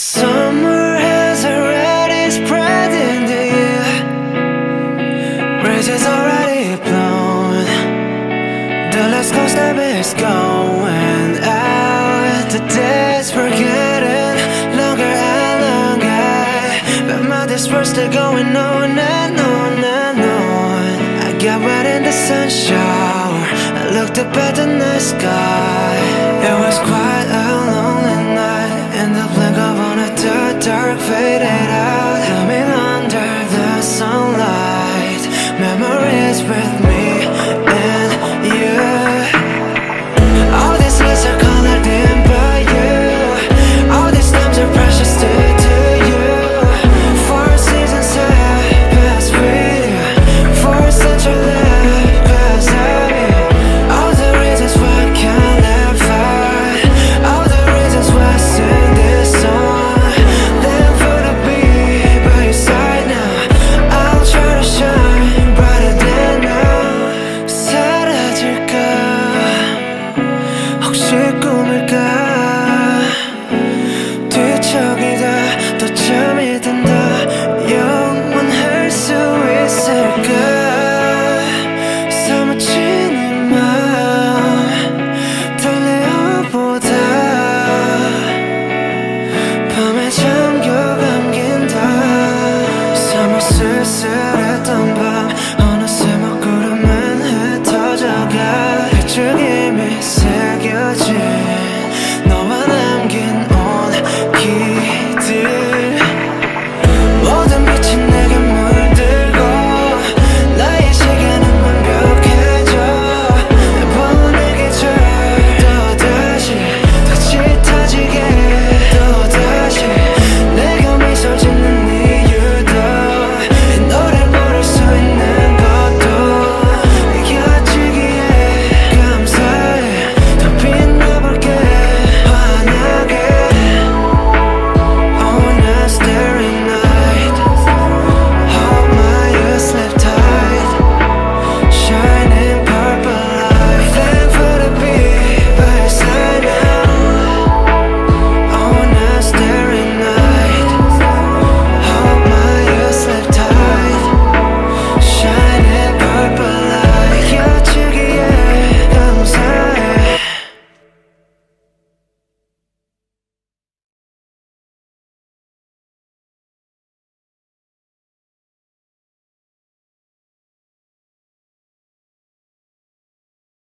Summer has already spread in the air Bridges already blown. The last ghost that is going out. The days were getting longer and longer. But my days were still going on and on and on. I got wet in the sun shower I looked up at the night sky. It was 쓸쓸했던 밤 어느새 먹구름은 흩어져가